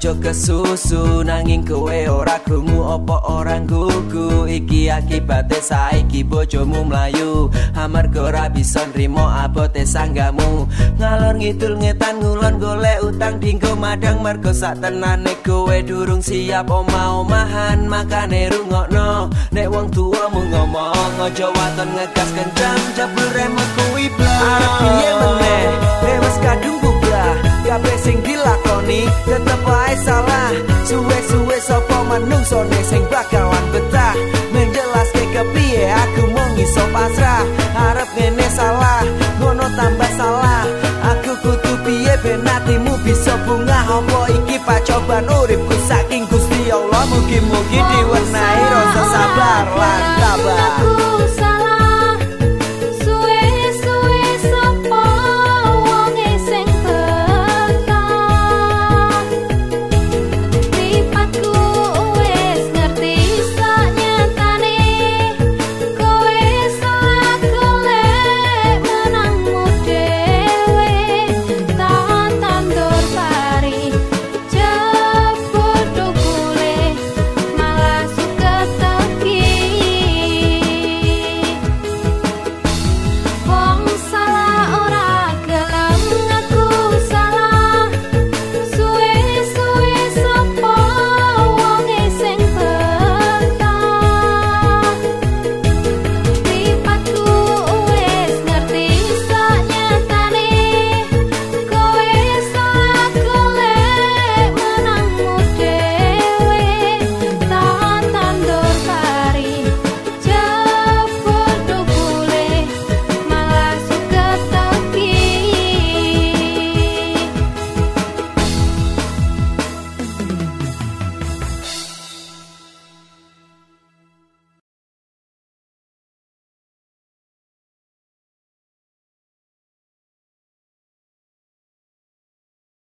ojo kesusu nanging kowe ora krungu apa orang gugu iki akibate saiki bojomu mlayu amarga ora bisa nrimo abote sanggamu. Ngalor ngidul ngetan ngulon golek utang dinggo madang mergo sak tenane kowe durung siap omah-omahan. Makane rungokno nek wong tuwa mu ngomong aja waton ngegas kencang jebul remote kuwi blas piye meneh? Lewes kadung kabeh sing tetep wae salah. Suwe-suwe sapa manungso nek sing bakalan betah. Menjelaske kepiye aku mung iso pasrah. Arep ngene salah ngono tambah salah. Aku kudu piye ben atimu bisa bunga apa iki pacoban uripku? Saking Gusti Allah mugi-mugi diwarnai rasa sabar lan sabar